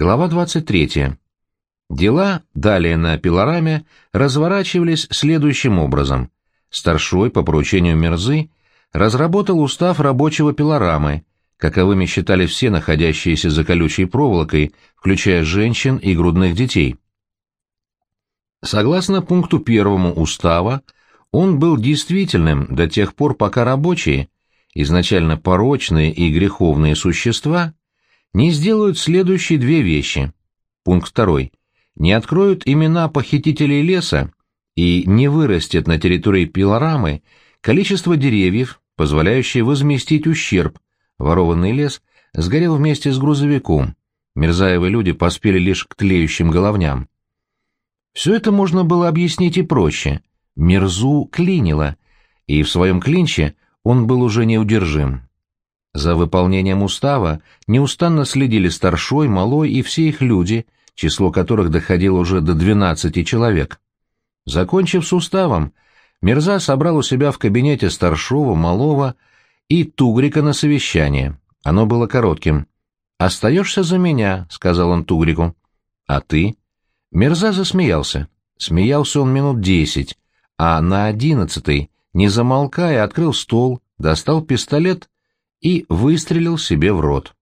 Глава 23. Дела далее на пилораме разворачивались следующим образом. Старшой, по поручению Мерзы, разработал устав рабочего пилорамы, каковыми считали все находящиеся за колючей проволокой, включая женщин и грудных детей. Согласно пункту первому устава, он был действительным до тех пор, пока рабочие, изначально порочные и греховные существа, не сделают следующие две вещи. Пункт второй. Не откроют имена похитителей леса и не вырастет на территории пилорамы количество деревьев, позволяющее возместить ущерб. Ворованный лес сгорел вместе с грузовиком. Мерзаевы люди поспели лишь к тлеющим головням. Все это можно было объяснить и проще. Мерзу клинило, и в своем клинче он был уже неудержим. За выполнением устава неустанно следили старшой, малой и все их люди, число которых доходило уже до двенадцати человек. Закончив с уставом, Мирза собрал у себя в кабинете старшого, малого и Тугрика на совещание. Оно было коротким. «Остаешься за меня», — сказал он Тугрику. «А ты?» Мирза засмеялся. Смеялся он минут десять, а на одиннадцатый, не замолкая, открыл стол, достал пистолет и выстрелил себе в рот.